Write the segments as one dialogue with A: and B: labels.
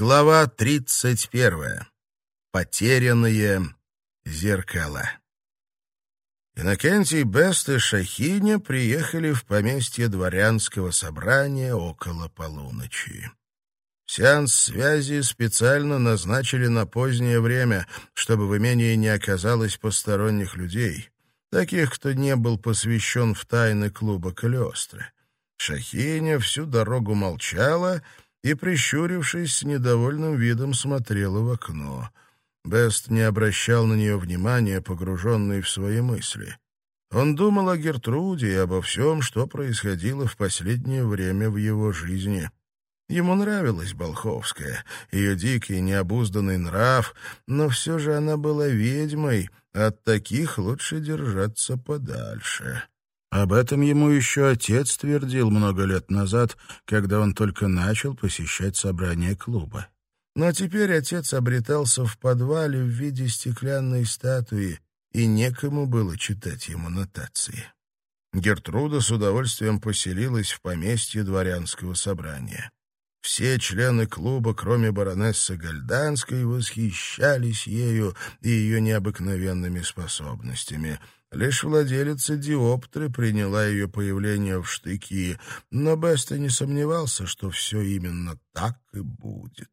A: Глава 31. Потерянные зеркала. Иннокентий Бест и Шахиня приехали в поместье дворянского собрания около полуночи. Сеанс связи специально назначили на позднее время, чтобы в имении не оказалось посторонних людей, таких, кто не был посвящен в тайны клуба Калиостры. Шахиня всю дорогу молчала — и, прищурившись, с недовольным видом смотрела в окно. Бест не обращал на нее внимания, погруженный в свои мысли. Он думал о Гертруде и обо всем, что происходило в последнее время в его жизни. Ему нравилась Болховская, ее дикий, необузданный нрав, но все же она была ведьмой, от таких лучше держаться подальше. Об этом ему еще отец твердил много лет назад, когда он только начал посещать собрания клуба. Но теперь отец обретался в подвале в виде стеклянной статуи, и некому было читать ему нотации. Гертруда с удовольствием поселилась в поместье дворянского собрания. Все члены клуба, кроме баронессы Гальданской, восхищались ею и ее необыкновенными способностями — Лишь владелица Диоптры приняла ее появление в штыки, но Беста не сомневался, что все именно так и будет.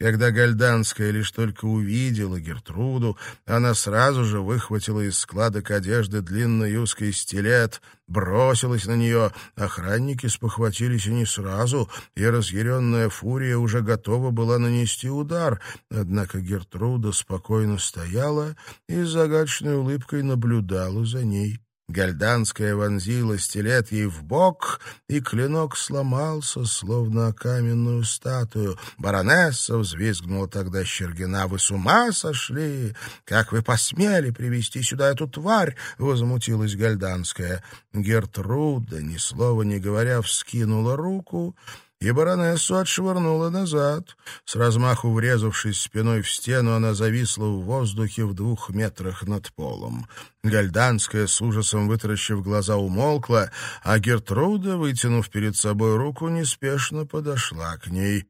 A: Когда Гальданская лишь только увидела Гертруду, она сразу же выхватила из складок одежды длинный узкий стилет, бросилась на нее. Охранники спохватились и не сразу, и разъяренная фурия уже готова была нанести удар. Однако Гертруда спокойно стояла и с загадочной улыбкой наблюдала за ней. Гальданская вонзила стилет ей в бок, и клинок сломался, словно каменную статую. Баронесса взвизгнула тогда Щергина. «Вы с ума сошли? Как вы посмели привести сюда эту тварь?» — возмутилась Гальданская. Гертруда, ни слова не говоря, вскинула руку — и баронессу отшвырнула назад. С размаху врезавшись спиной в стену, она зависла в воздухе в двух метрах над полом. Гальданская, с ужасом вытаращив глаза, умолкла, а Гертруда, вытянув перед собой руку, неспешно подошла к ней.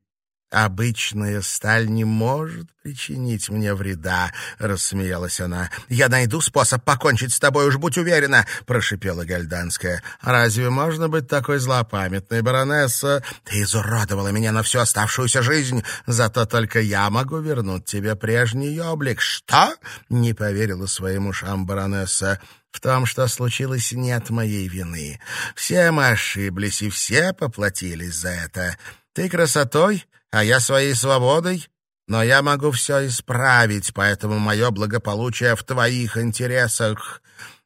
A: «Обычная сталь не может причинить мне вреда», — рассмеялась она. «Я найду способ покончить с тобой, уж будь уверена», — прошипела Гальданская. «Разве можно быть такой злопамятной, баронесса? Ты изуродовала меня на всю оставшуюся жизнь, зато только я могу вернуть тебе прежний облик». «Что?» — не поверила своим ушам баронесса. В том, что случилось, нет моей вины. Все мы ошиблись, и все поплатились за это. Ты красотой а я своей свободой, но я могу все исправить, поэтому мое благополучие в твоих интересах».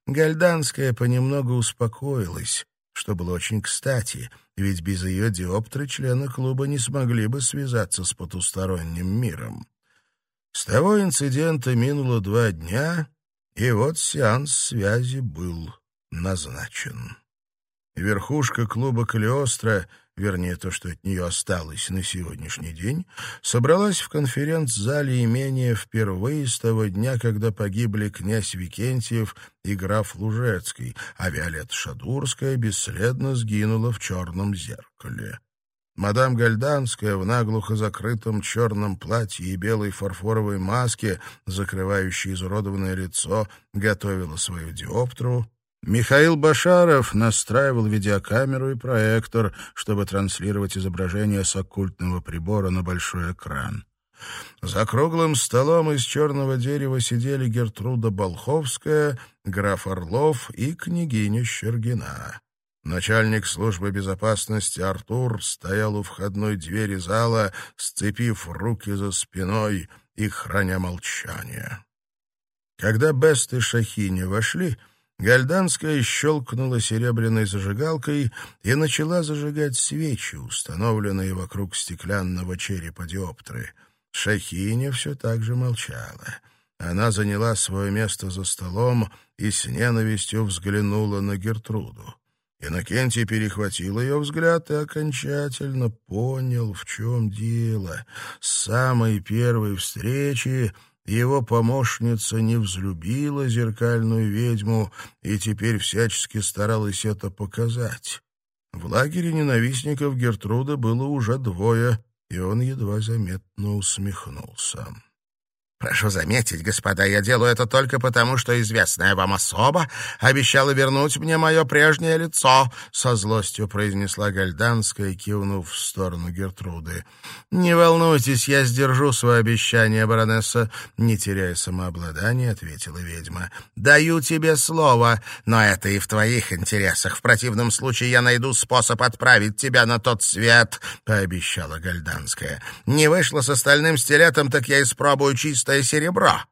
A: Гальданская понемногу успокоилась, что было очень кстати, ведь без ее диоптры члены клуба не смогли бы связаться с потусторонним миром. С того инцидента минуло два дня, и вот сеанс связи был назначен. Верхушка клуба Калиостро — вернее, то, что от нее осталось на сегодняшний день, собралась в конференц-зале имения впервые с того дня, когда погибли князь Викентьев и граф Лужецкий, а Виолетта Шадурская бесследно сгинула в черном зеркале. Мадам Гальданская в наглухо закрытом черном платье и белой фарфоровой маске, закрывающей изуродованное лицо, готовила свою диоптру, Михаил Башаров настраивал видеокамеру и проектор, чтобы транслировать изображение с оккультного прибора на большой экран. За круглым столом из черного дерева сидели Гертруда Болховская, граф Орлов и княгиня Щергина. Начальник службы безопасности Артур стоял у входной двери зала, сцепив руки за спиной и храня молчание. Когда Бест и Шахини вошли, Гальданская щелкнула серебряной зажигалкой и начала зажигать свечи, установленные вокруг стеклянного черепа диоптры. Шахиня все так же молчала. Она заняла свое место за столом и с ненавистью взглянула на Гертруду. Иннокентий перехватил ее взгляд и окончательно понял, в чем дело. С самой первой встречи его помощница не взлюбила зеркальную ведьму и теперь всячески старалась это показать. В лагере ненавистников Гертруда было уже двое, и он едва заметно усмехнулся.
B: Прошу заметить, господа, я делаю это только потому, что известная вам особа обещала вернуть мне мое прежнее лицо, — со злостью произнесла Гальданская, кивнув в сторону Гертруды. — Не волнуйтесь, я сдержу свое обещание, баронесса, — не теряя самообладания, ответила ведьма. — Даю тебе слово, но это и в твоих интересах. В противном случае я найду способ отправить тебя на тот свет, — пообещала Гальданская. — Не вышло с остальным стилетом, так я испробую чисто чистое серебро.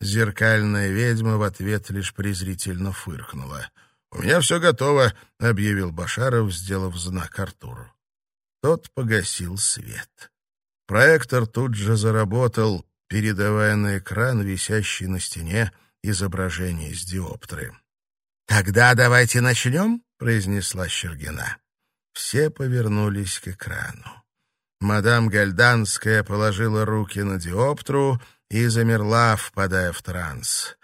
A: Зеркальная ведьма в ответ лишь презрительно фыркнула. «У меня все готово», — объявил Башаров, сделав знак Артуру. Тот погасил свет. Проектор тут же заработал, передавая на экран, висящий на стене, изображение с диоптры.
B: «Тогда давайте начнем», — произнесла
A: Щергина. Все повернулись к экрану. Мадам Гальданская положила руки на диоптру — и замерла, впадая в транс.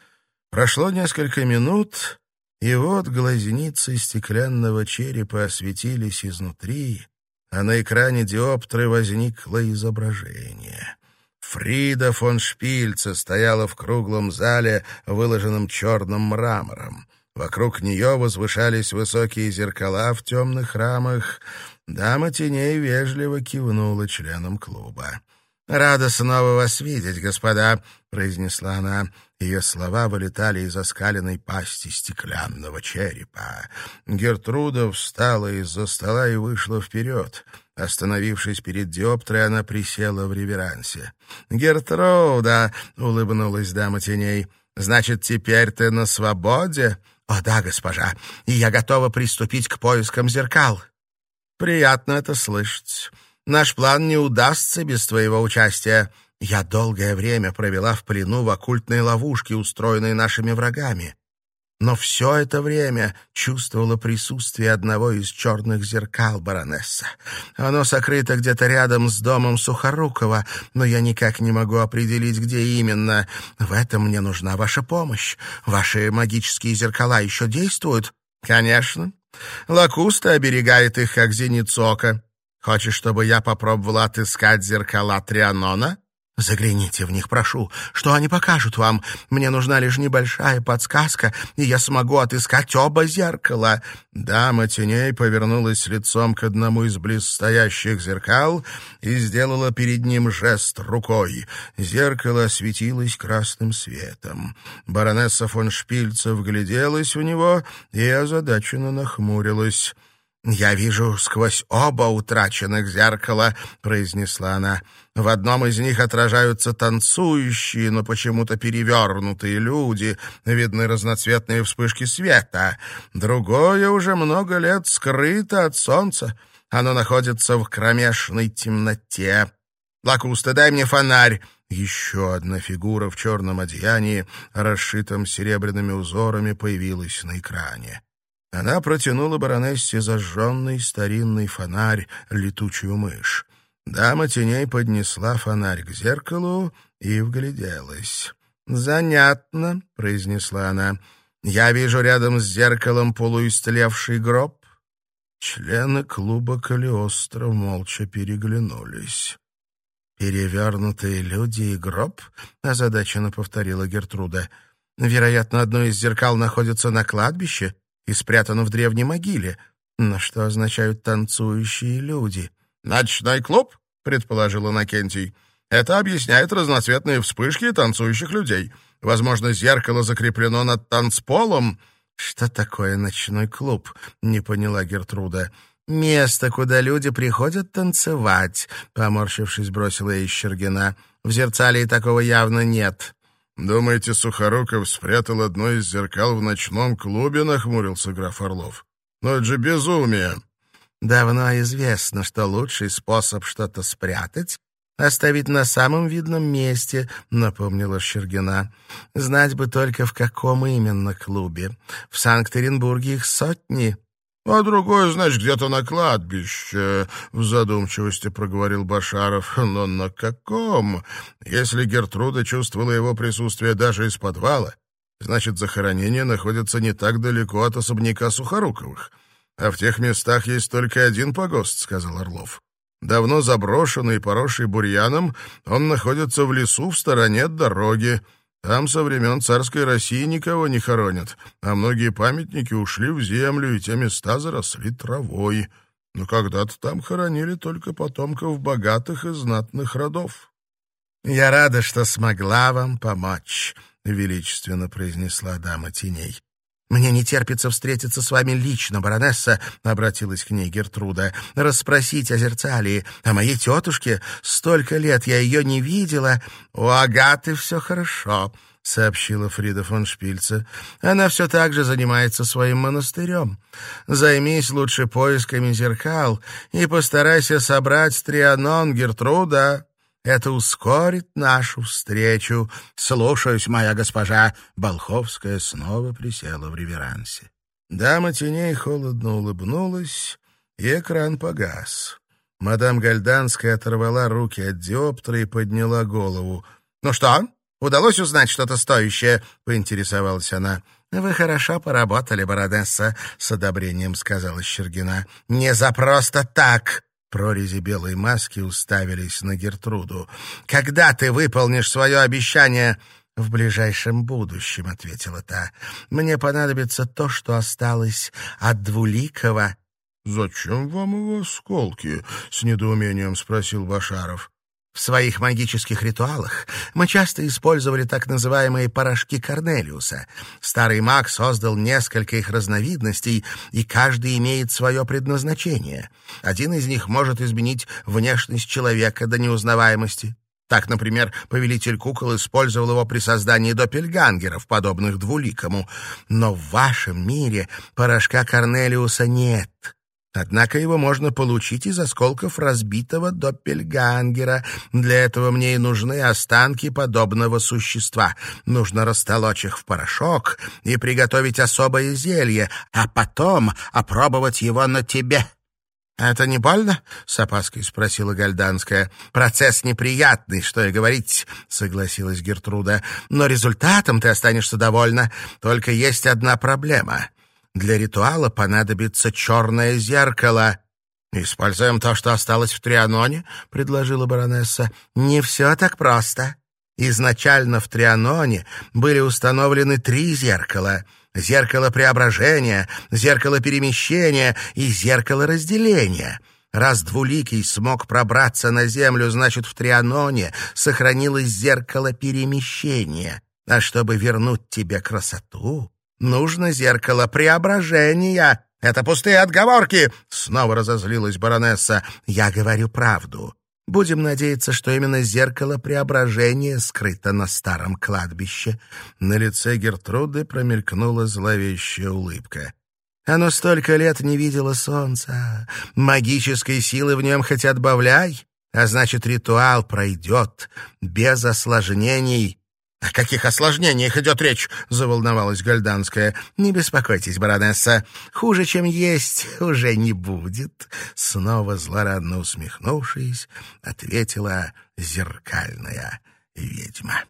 A: Прошло несколько минут, и вот глазницы стеклянного черепа осветились изнутри, а на экране диоптры возникло изображение. Фрида фон Шпильца стояла в круглом зале, выложенном черным мрамором. Вокруг нее возвышались высокие зеркала в темных рамах. Дама теней вежливо кивнула членам клуба. «Рада снова вас видеть, господа», — произнесла она. Ее слова вылетали из оскаленной пасти стеклянного черепа. Гертруда встала из-за стола и вышла вперед. Остановившись перед диоптрой, она присела в реверансе. «Гертруда!» — улыбнулась дама теней. «Значит, теперь ты на свободе?» «О да, госпожа, и я готова приступить к поискам зеркал». «Приятно это слышать. Наш план не удастся без твоего участия. Я долгое время провела в плену в оккультной ловушке, устроенной нашими врагами. Но все это время чувствовала присутствие одного из черных зеркал баронесса. Оно сокрыто где-то рядом с домом Сухорукова, но я никак не могу определить, где именно. В этом мне нужна ваша помощь. Ваши магические зеркала еще действуют? Конечно. Лакуста оберегает их, как зеницу ока. Хочешь, чтобы я попробовал отыскать зеркала Трианона? Загляните в них, прошу. Что они покажут вам? Мне нужна лишь небольшая подсказка, и я смогу отыскать оба зеркала». Дама теней повернулась лицом к одному из близстоящих зеркал и сделала перед ним жест рукой. Зеркало осветилось красным светом. Баронесса фон Шпильцев вгляделась в него и озадаченно нахмурилась. «Я вижу сквозь оба утраченных зеркала», — произнесла она. «В одном из них отражаются танцующие, но почему-то перевернутые люди, видны разноцветные вспышки света. Другое уже много лет скрыто от солнца. Оно находится в кромешной темноте. Лакуста, дай мне фонарь». Еще одна фигура в черном одеянии, расшитом серебряными узорами, появилась на экране. Она протянула баронессе зажженный старинный фонарь, летучую мышь. Дама теней поднесла фонарь к зеркалу и вгляделась. «Занятно», — произнесла она. «Я вижу рядом с зеркалом полуистлевший гроб». Члены клуба Калиостро молча переглянулись. «Перевернутые люди и гроб?» — озадаченно повторила Гертруда. «Вероятно, одно из зеркал находится на кладбище, и спрятано в древней могиле. Но что означают танцующие люди? «Ночной клуб?» — предположил Иннокентий. «Это объясняет разноцветные вспышки танцующих людей. Возможно, зеркало закреплено над танцполом». «Что такое ночной клуб?» — не поняла Гертруда. «Место, куда люди приходят танцевать», — поморщившись, бросила ей Щергина. «В зерцале такого явно нет». «Думаете, Сухоруков спрятал одно из зеркал в ночном клубе?» — нахмурился граф Орлов. «Но это же безумие!»
B: «Давно известно, что лучший способ что-то спрятать — оставить на самом видном месте», — напомнила Щергина. «Знать бы только, в каком именно клубе. В Санкт-Петербурге их сотни».
A: «А другой, значит, где-то на кладбище», — в задумчивости проговорил Башаров. «Но на каком? Если Гертруда чувствовала его присутствие даже из подвала, значит, захоронение находится не так далеко от особняка Сухоруковых. А в тех местах есть только один погост», — сказал Орлов. Давно заброшенный и поросший бурьяном, он находится в лесу в стороне от дороги. Там со времен царской России никого не хоронят, а многие памятники ушли в землю, и те места заросли травой. Но когда-то там хоронили только потомков богатых и знатных родов.
B: «Я рада, что смогла вам помочь», — величественно произнесла дама теней. «Мне не терпится встретиться с вами лично, баронесса», — обратилась к ней Гертруда, — «расспросить о Зерцалии, о моей тетушке. Столько лет я ее не видела. У Агаты все хорошо», — сообщила Фрида фон Шпильце. «Она все так же занимается своим монастырем. Займись лучше поисками зеркал и постарайся собрать Трианон, Гертруда». Это ускорит нашу встречу. Слушаюсь, моя госпожа. Болховская снова присела в реверансе.
A: Дама теней холодно улыбнулась, и экран погас. Мадам Гальданская оторвала руки от диоптра и подняла голову.
B: «Ну что, удалось узнать что-то стоящее?» — поинтересовалась она. «Вы хорошо поработали, баронесса», — с одобрением сказала Щергина. «Не за просто так!» Прорези белой маски уставились на Гертруду. «Когда ты выполнишь свое обещание?» «В ближайшем будущем», — ответила та. «Мне понадобится то, что осталось от Двуликова».
A: «Зачем вам его осколки?» — с недоумением спросил Башаров.
B: В своих магических ритуалах мы часто использовали так называемые порошки Корнелиуса. Старый маг создал несколько их разновидностей, и каждый имеет свое предназначение. Один из них может изменить внешность человека до неузнаваемости. Так, например, повелитель кукол использовал его при создании доппельгангеров, подобных двуликому. Но в вашем мире порошка Корнелиуса нет. Однако его можно получить из осколков разбитого доппельгангера. Для этого мне и нужны останки подобного существа. Нужно растолочь их в порошок и приготовить особое зелье, а потом опробовать его на тебе». «Это не больно?» — с опаской спросила Гальданская. «Процесс неприятный, что и говорить», — согласилась Гертруда. «Но результатом ты останешься довольна. Только есть одна проблема. Для ритуала понадобится черное зеркало». «Используем то, что осталось в Трианоне», — предложила баронесса. «Не все так просто. Изначально в Трианоне были установлены три зеркала — зеркало преображения, зеркало перемещения и зеркало разделения». Раз Двуликий смог пробраться на землю, значит, в Трианоне сохранилось зеркало перемещения. А чтобы вернуть тебе красоту, Нужно зеркало преображения. Это пустые отговорки!» Снова разозлилась баронесса. «Я говорю правду. Будем надеяться, что именно зеркало преображения скрыто на старом кладбище». На лице Гертруды промелькнула зловещая улыбка. Оно столько лет не видело солнца. Магической силы в нем хоть отбавляй, а значит, ритуал пройдет без осложнений «О каких осложнениях идет речь?» — заволновалась Гальданская. «Не беспокойтесь, баронесса, хуже, чем есть, уже не будет», — снова злорадно усмехнувшись, ответила зеркальная ведьма.